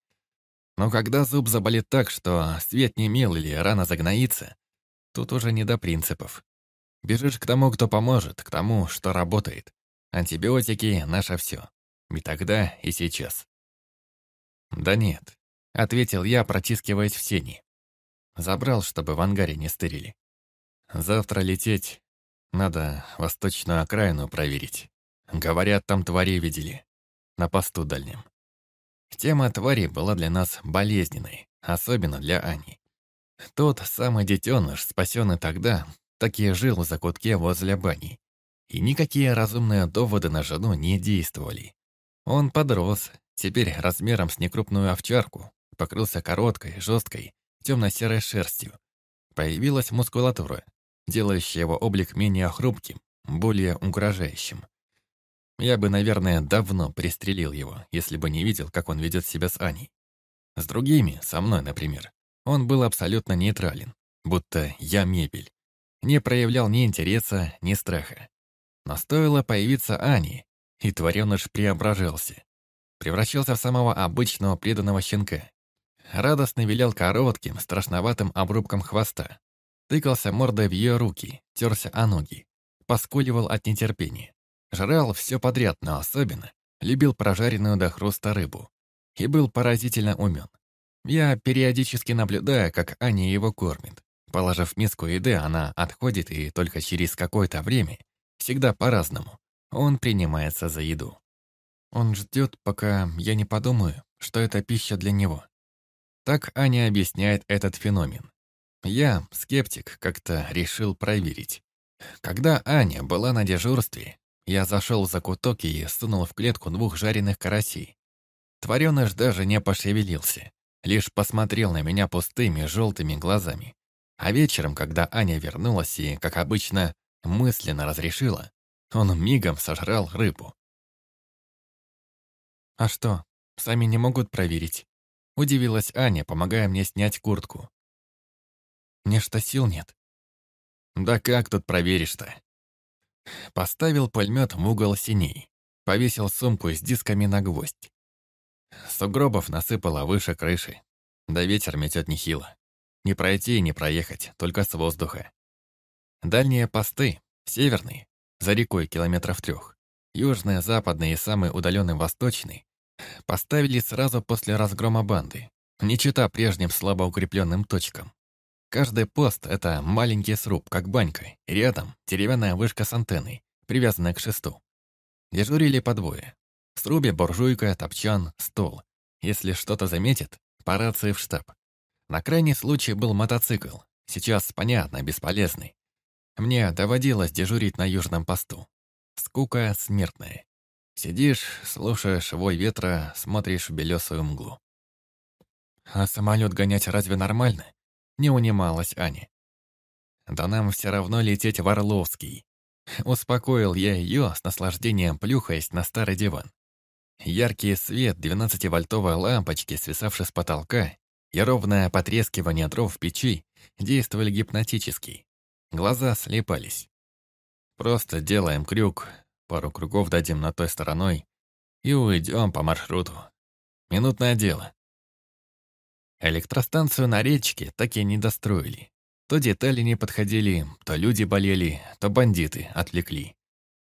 Но когда зуб заболит так, что свет не мил или рана загноится, тут уже не до принципов. Бежишь к тому, кто поможет, к тому, что работает. Антибиотики — наше все. И тогда, и сейчас. «Да нет», — ответил я, протискиваясь в сени. Забрал, чтобы в ангаре не стырили. Завтра лететь надо восточную окраину проверить. Говорят, там твари видели. На посту дальнем. Тема твари была для нас болезненной, особенно для Ани. Тот самый детеныш, спасенный тогда, так и жил в закутке возле бани. И никакие разумные доводы на жену не действовали. Он подрос, теперь размером с некрупную овчарку, покрылся короткой, жесткой, темно-серой шерстью. Появилась мускулатура, делающий его облик менее хрупким, более угрожающим. Я бы, наверное, давно пристрелил его, если бы не видел, как он ведет себя с Аней. С другими, со мной, например, он был абсолютно нейтрален, будто я мебель. Не проявлял ни интереса, ни страха. Но стоило появиться Ани, и твореныш преображался. Превращался в самого обычного преданного щенка. Радостно вилял коротким, страшноватым обрубком хвоста. Тыкался мордой в ее руки, терся о ноги. Поскуливал от нетерпения. Жрал все подряд, но особенно любил прожаренную до хруста рыбу. И был поразительно умен. Я периодически наблюдаю, как Аня его кормит. Положив миску еды, она отходит, и только через какое-то время, всегда по-разному, он принимается за еду. Он ждет, пока я не подумаю, что это пища для него. Так Аня объясняет этот феномен. Я, скептик, как-то решил проверить. Когда Аня была на дежурстве, я зашел за куток и сунул в клетку двух жареных карасей. Твореныш даже не пошевелился, лишь посмотрел на меня пустыми желтыми глазами. А вечером, когда Аня вернулась и, как обычно, мысленно разрешила, он мигом сожрал рыбу. «А что, сами не могут проверить?» Удивилась Аня, помогая мне снять куртку. «Мне что, сил нет?» «Да как тут проверишь-то?» Поставил пулемет в угол синей, повесил сумку с дисками на гвоздь. Сугробов насыпало выше крыши, да ветер метет нехило. Не пройти и не проехать, только с воздуха. Дальние посты, северные, за рекой километров трех, южный, западный и самый удаленный восточный, поставили сразу после разгрома банды, не чита прежним слабо укрепленным точкам. Каждый пост — это маленький сруб, как банька, и рядом деревянная вышка с антенной, привязанная к шесту. Дежурили по двое. В срубе буржуйка, топчан, стол. Если что-то заметит, по рации в штаб. На крайний случай был мотоцикл. Сейчас, понятно, бесполезный. Мне доводилось дежурить на южном посту. Скука смертная. Сидишь, слушаешь вой ветра, смотришь в белесую мглу. А самолет гонять разве нормально? Не унималась Аня. Да нам все равно лететь в Орловский. Успокоил я ее с наслаждением, плюхаясь на старый диван. Яркий свет 12-вольтовой лампочки, свисавшей с потолка, и ровное потрескивание дров в печи действовали гипнотически. Глаза слепались. Просто делаем крюк, пару кругов дадим на той стороной и уйдем по маршруту. Минутное дело. Электростанцию на речке так и не достроили. То детали не подходили, то люди болели, то бандиты отвлекли.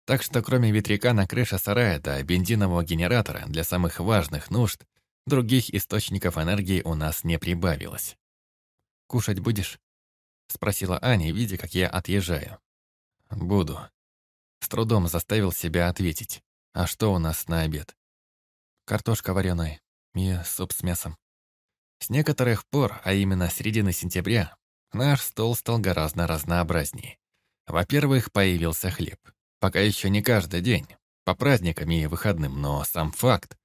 Так что кроме ветряка на крыше сарая до бензинового генератора для самых важных нужд Других источников энергии у нас не прибавилось. «Кушать будешь?» — спросила Аня, видя, как я отъезжаю. «Буду». С трудом заставил себя ответить. «А что у нас на обед?» «Картошка вареная и суп с мясом». С некоторых пор, а именно с середины сентября, наш стол стал гораздо разнообразнее. Во-первых, появился хлеб. Пока еще не каждый день, по праздникам и выходным, но сам факт,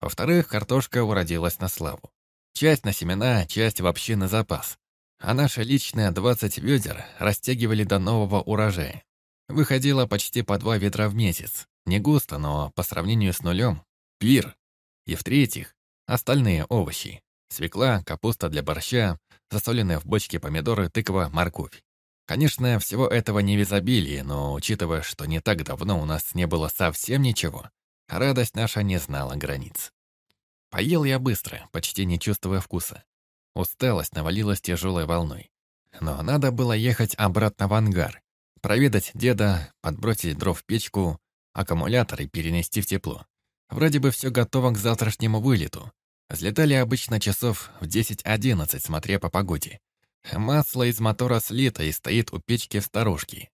во-вторых, картошка уродилась на славу. Часть на семена, часть вообще на запас. А наши личные 20 ведер растягивали до нового урожая. Выходило почти по два ведра в месяц. Не густо, но по сравнению с нулем – пир. И в-третьих, остальные овощи. Свекла, капуста для борща, засоленные в бочке помидоры, тыква, морковь. Конечно, всего этого не в изобилии, но учитывая, что не так давно у нас не было совсем ничего, Радость наша не знала границ. Поел я быстро, почти не чувствуя вкуса. Усталость навалилась тяжелой волной. Но надо было ехать обратно в ангар, проведать деда, подбросить дров в печку, аккумулятор и перенести в тепло. Вроде бы все готово к завтрашнему вылету. Взлетали обычно часов в 10-11, смотря по погоде. Масло из мотора слито и стоит у печки в сторожке.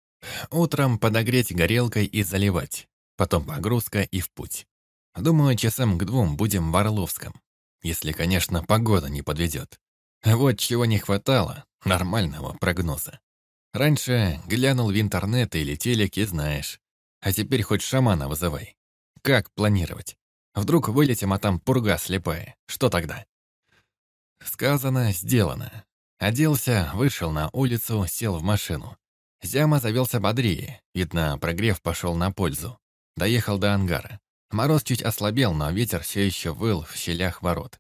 Утром подогреть горелкой и заливать потом погрузка и в путь. Думаю, часам к двум будем в Орловском. Если, конечно, погода не подведет. Вот чего не хватало нормального прогноза. Раньше глянул в интернет или телек и знаешь. А теперь хоть шамана вызывай. Как планировать? Вдруг вылетим, а там пурга слепая. Что тогда? Сказано, сделано. Оделся, вышел на улицу, сел в машину. Зяма завелся бодрее. Видно, прогрев пошел на пользу. Доехал до ангара. Мороз чуть ослабел, но ветер все еще выл в щелях ворот.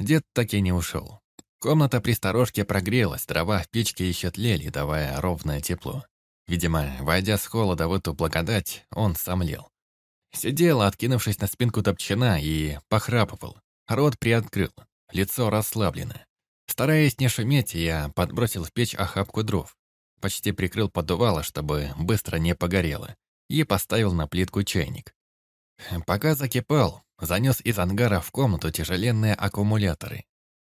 Дед так и не ушел. Комната при сторожке прогрелась, дрова в печке еще тлели, давая ровное тепло. Видимо, войдя с холода в эту благодать, он сомлел. Сидел, откинувшись на спинку топчана, и похрапывал. Рот приоткрыл, лицо расслаблено. Стараясь не шуметь, я подбросил в печь охапку дров. Почти прикрыл подувало, чтобы быстро не погорело, и поставил на плитку чайник. Пока закипал, занес из ангара в комнату тяжеленные аккумуляторы.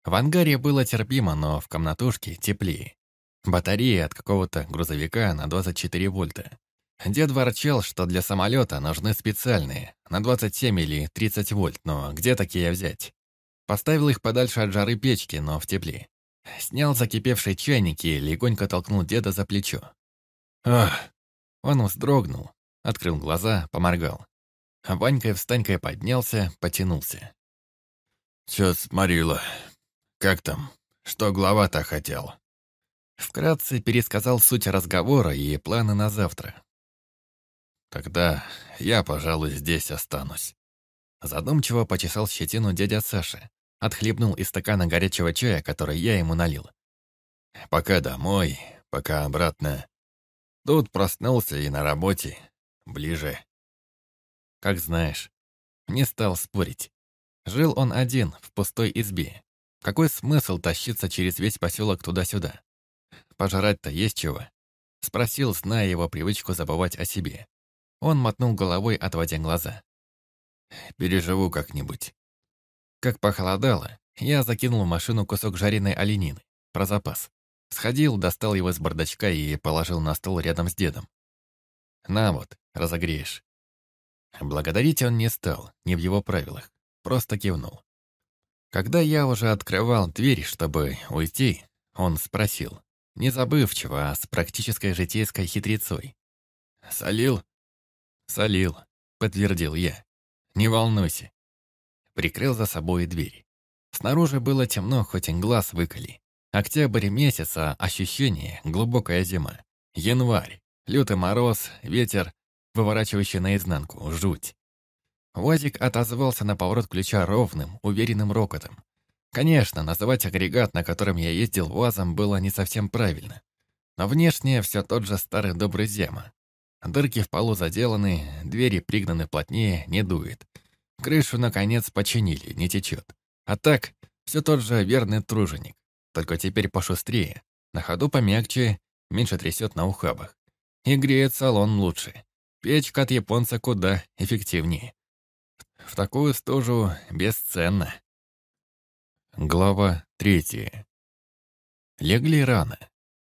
В ангаре было терпимо, но в комнатушке теплее. Батареи от какого-то грузовика на 24 вольта. Дед ворчал, что для самолета нужны специальные, на 27 или 30 вольт, но где такие взять? Поставил их подальше от жары печки, но в тепле. Снял закипевший чайник и легонько толкнул деда за плечо. Ах! Он вздрогнул, открыл глаза, поморгал. Ванька встанькой поднялся, потянулся. «Чё сморила? Как там? Что глава-то хотел?» Вкратце пересказал суть разговора и планы на завтра. «Тогда я, пожалуй, здесь останусь». Задумчиво почесал щетину дядя Саша. Отхлебнул из стакана горячего чая, который я ему налил. «Пока домой, пока обратно. Тут проснулся и на работе. Ближе». «Как знаешь». Не стал спорить. Жил он один, в пустой избе. Какой смысл тащиться через весь поселок туда-сюда? Пожрать-то есть чего?» Спросил, зная его привычку забывать о себе. Он мотнул головой, отводя глаза. «Переживу как-нибудь». Как похолодало, я закинул в машину кусок жареной оленины, про запас. Сходил, достал его из бардачка и положил на стол рядом с дедом. «На вот, разогреешь». Благодарить он не стал, не в его правилах, просто кивнул. Когда я уже открывал дверь, чтобы уйти, он спросил. Не забывчиво, а с практической житейской хитрецой. «Солил?» «Солил», — подтвердил я. «Не волнуйся». Прикрыл за собой дверь. Снаружи было темно, хоть и глаз выколи. Октябрь месяц, а ощущение — глубокая зима. Январь, лютый мороз, ветер, выворачивающий наизнанку, жуть. Вазик отозвался на поворот ключа ровным, уверенным рокотом. Конечно, называть агрегат, на котором я ездил УАЗом, было не совсем правильно. Но внешне все тот же старый добрый зема. Дырки в полу заделаны, двери пригнаны плотнее, не дует. Крышу, наконец, починили, не течет. А так, все тот же верный труженик. Только теперь пошустрее, на ходу помягче, меньше трясет на ухабах. И греет салон лучше. Печка от японца куда эффективнее. В такую стужу бесценно. Глава третья. Легли рано.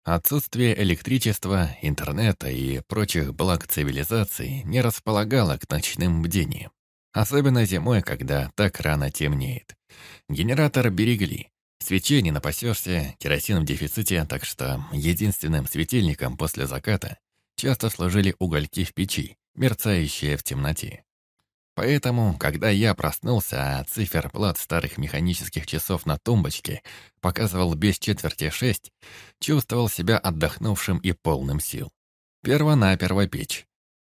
Отсутствие электричества, интернета и прочих благ цивилизации не располагало к ночным бдениям. Особенно зимой, когда так рано темнеет. Генератор берегли. Свечей не напасешься, керосин в дефиците, так что единственным светильником после заката часто служили угольки в печи, мерцающие в темноте. Поэтому, когда я проснулся, а циферблат старых механических часов на тумбочке показывал без четверти шесть, чувствовал себя отдохнувшим и полным сил. Первонаперво печь.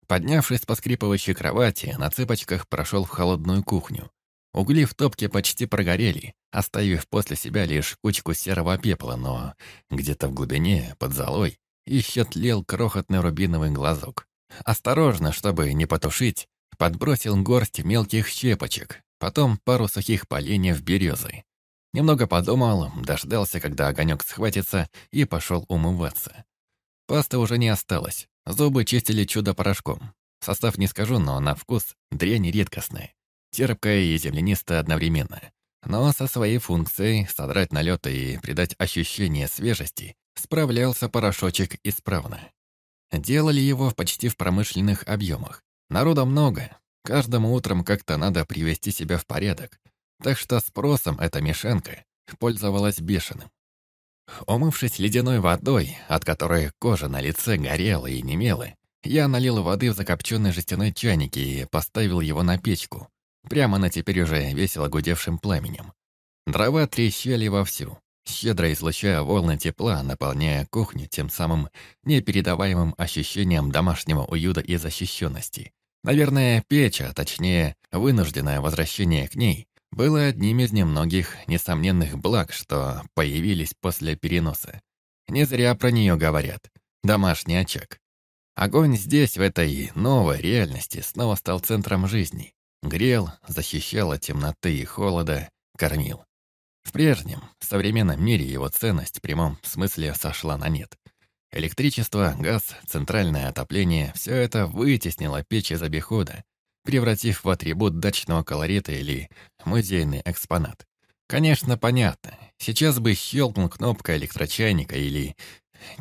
Поднявшись по скрипывающей кровати, на цыпочках прошел в холодную кухню. Угли в топке почти прогорели, оставив после себя лишь кучку серого пепла, но где-то в глубине, под золой, еще тлел крохотный рубиновый глазок. Осторожно, чтобы не потушить, Подбросил горсть мелких щепочек, потом пару сухих поленьев березы. Немного подумал, дождался, когда огонек схватится, и пошел умываться. Пасты уже не осталось, зубы чистили чудо-порошком. Состав не скажу, но на вкус дрянь редкостная. Терпкая и землянистая одновременно. Но со своей функцией содрать налет и придать ощущение свежести справлялся порошочек исправно. Делали его почти в промышленных объемах. Народа много. Каждому утром как-то надо привести себя в порядок. Так что спросом эта мешанка пользовалась бешеным. Умывшись ледяной водой, от которой кожа на лице горела и немела, я налил воды в закопченный жестяной чайник и поставил его на печку, прямо на теперь уже весело гудевшим пламенем. Дрова трещали вовсю, щедро излучая волны тепла, наполняя кухню тем самым непередаваемым ощущением домашнего уюта и защищенности. Наверное, печь, а точнее, вынужденное возвращение к ней, было одним из немногих несомненных благ, что появились после переноса. Не зря про нее говорят. Домашний очаг. Огонь здесь, в этой новой реальности, снова стал центром жизни. Грел, защищал от темноты и холода, кормил. В прежнем, современном мире его ценность в прямом смысле сошла на нет. Электричество, газ, центральное отопление – все это вытеснило печь из обихода, превратив в атрибут дачного колорита или музейный экспонат. Конечно, понятно. Сейчас бы щелкнул кнопка электрочайника или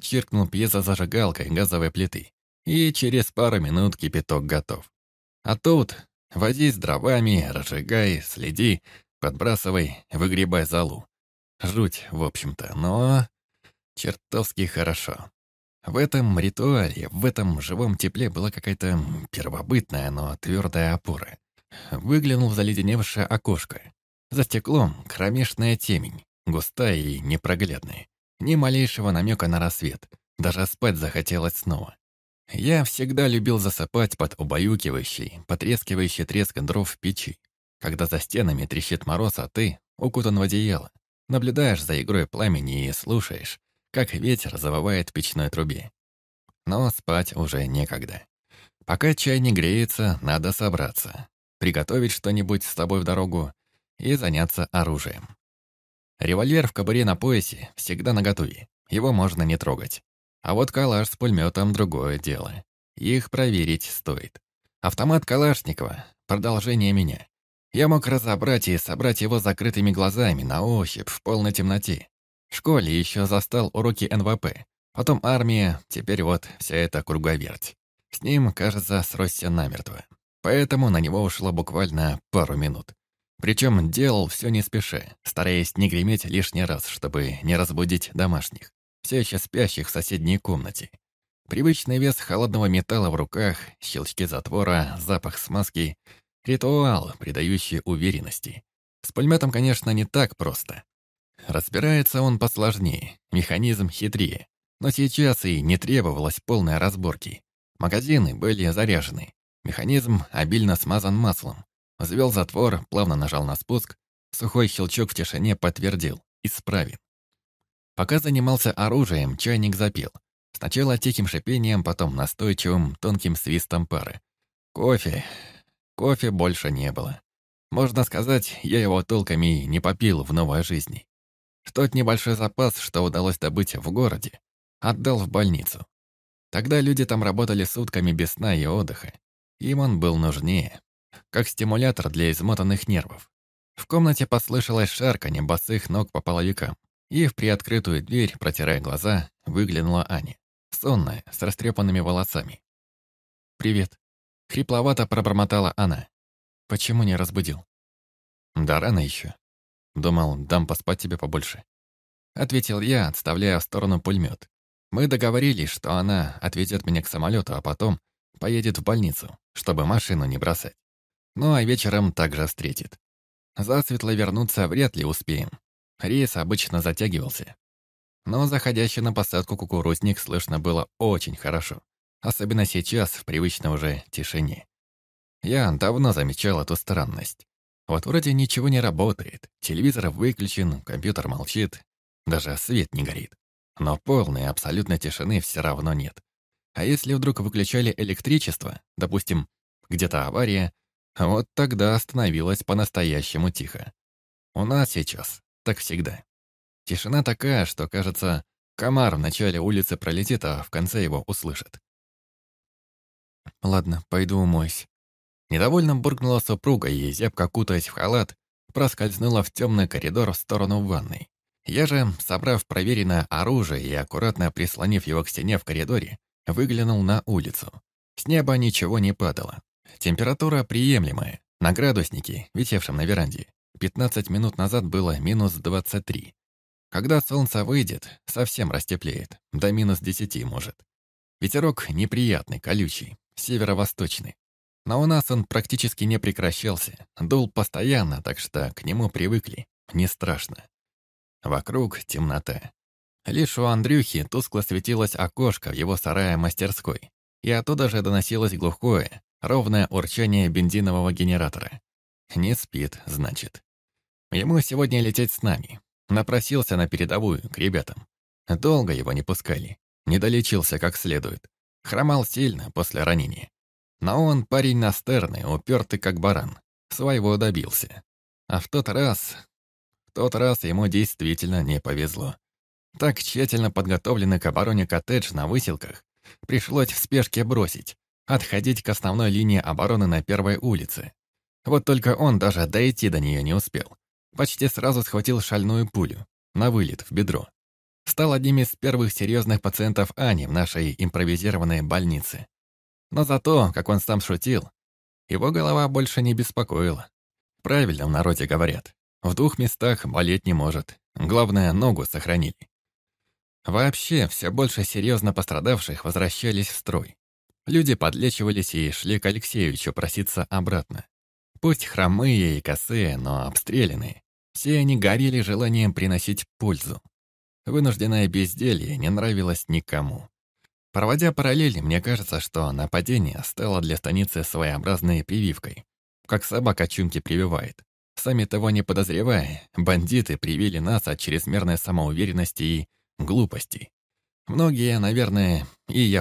чиркнул пьезозажигалкой газовой плиты, и через пару минут кипяток готов. А тут возись с дровами, разжигай, следи, подбрасывай, выгребай залу. Жуть, в общем-то, но чертовски хорошо. В этом ритуале, в этом живом тепле была какая-то первобытная, но твердая опора. Выглянул в заледеневшее окошко. За стеклом кромешная темень, густая и непроглядная. Ни малейшего намека на рассвет. Даже спать захотелось снова. Я всегда любил засыпать под убаюкивающий, потрескивающий треск дров в печи. Когда за стенами трещит мороз, а ты укутан в одеяло. Наблюдаешь за игрой пламени и слушаешь, как ветер завывает в печной трубе. Но спать уже некогда. Пока чай не греется, надо собраться, приготовить что-нибудь с тобой в дорогу и заняться оружием. Револьвер в кобуре на поясе всегда наготове, его можно не трогать. А вот калаш с пулеметом — другое дело. Их проверить стоит. Автомат Калашникова — продолжение меня. Я мог разобрать и собрать его закрытыми глазами, на ощупь, в полной темноте. В школе еще застал уроки НВП. Потом армия, теперь вот вся эта круговерть. С ним, кажется, сросся намертво. Поэтому на него ушло буквально пару минут. Причем делал все не спеша, стараясь не греметь лишний раз, чтобы не разбудить домашних, все еще спящих в соседней комнате. Привычный вес холодного металла в руках, щелчки затвора, запах смазки — ритуал, придающий уверенности. С пулеметом, конечно, не так просто. Разбирается он посложнее, механизм хитрее. Но сейчас и не требовалось полной разборки. Магазины были заряжены. Механизм обильно смазан маслом. Взвел затвор, плавно нажал на спуск. Сухой щелчок в тишине подтвердил. Исправен. Пока занимался оружием, чайник запел. Сначала тихим шипением, потом настойчивым, тонким свистом пары. Кофе. Кофе больше не было. Можно сказать, я его толком и не попил в новой жизни. Тот небольшой запас, что удалось добыть в городе, отдал в больницу. Тогда люди там работали сутками без сна и отдыха. Им он был нужнее как стимулятор для измотанных нервов. В комнате послышалось шарканье босых ног по половикам, и в приоткрытую дверь, протирая глаза, выглянула Аня, сонная, с растрепанными волосами. «Привет», — хрипловато пробормотала она. «Почему не разбудил?» «Да рано еще. Думал, дам поспать тебе побольше». Ответил я, отставляя в сторону пулемет. Мы договорились, что она отвезет меня к самолету, а потом поедет в больницу, чтобы машину не бросать. Ну а вечером также встретит. Засветло вернуться вряд ли успеем. Рейс обычно затягивался. Но заходящий на посадку кукурузник слышно было очень хорошо. Особенно сейчас, в привычной уже тишине. Я давно замечал эту странность. Вот вроде ничего не работает, телевизор выключен, компьютер молчит, даже свет не горит. Но полной абсолютной тишины все равно нет. А если вдруг выключали электричество, допустим, где-то авария, вот тогда становилось по-настоящему тихо. У нас сейчас так всегда. Тишина такая, что, кажется, комар в начале улицы пролетит, а в конце его услышит. «Ладно, пойду умоюсь». Недовольно буркнула супруга и, зябко кутаясь в халат, проскользнула в темный коридор в сторону ванной. Я же, собрав проверенное оружие и аккуратно прислонив его к стене в коридоре, выглянул на улицу. С неба ничего не падало. Температура приемлемая. На градуснике, висевшем на веранде, 15 минут назад было минус 23. Когда солнце выйдет, совсем растеплеет, до минус 10 может. Ветерок неприятный, колючий, северо-восточный. Но у нас он практически не прекращался, дул постоянно, так что к нему привыкли, не страшно. Вокруг темнота. Лишь у Андрюхи тускло светилось окошко в его сарае-мастерской, и оттуда же доносилось глухое, Ровное урчание бензинового генератора. Не спит, значит. Ему сегодня лететь с нами. Напросился на передовую, к ребятам. Долго его не пускали. Не долечился как следует. Хромал сильно после ранения. Но он парень настырный, упертый как баран. Своего добился. А в тот раз... В тот раз ему действительно не повезло. Так тщательно подготовленный к обороне коттедж на выселках пришлось в спешке бросить, отходить к основной линии обороны на первой улице. Вот только он даже дойти до нее не успел. Почти сразу схватил шальную пулю, на вылет, в бедро. Стал одним из первых серьезных пациентов Ани в нашей импровизированной больнице. Но зато, как он сам шутил, его голова больше не беспокоила. Правильно в народе говорят. В двух местах болеть не может. Главное, ногу сохранили. Вообще, все больше серьезно пострадавших возвращались в строй. Люди подлечивались и шли к Алексеевичу проситься обратно. Пусть хромые и косые, но обстрелянные. Все они горели желанием приносить пользу. Вынужденное безделье не нравилось никому. Проводя параллели, мне кажется, что нападение стало для станицы своеобразной прививкой. Как собака чумки прививает. Сами того не подозревая, бандиты привили нас от чрезмерной самоуверенности и глупости. Многие, наверное, и я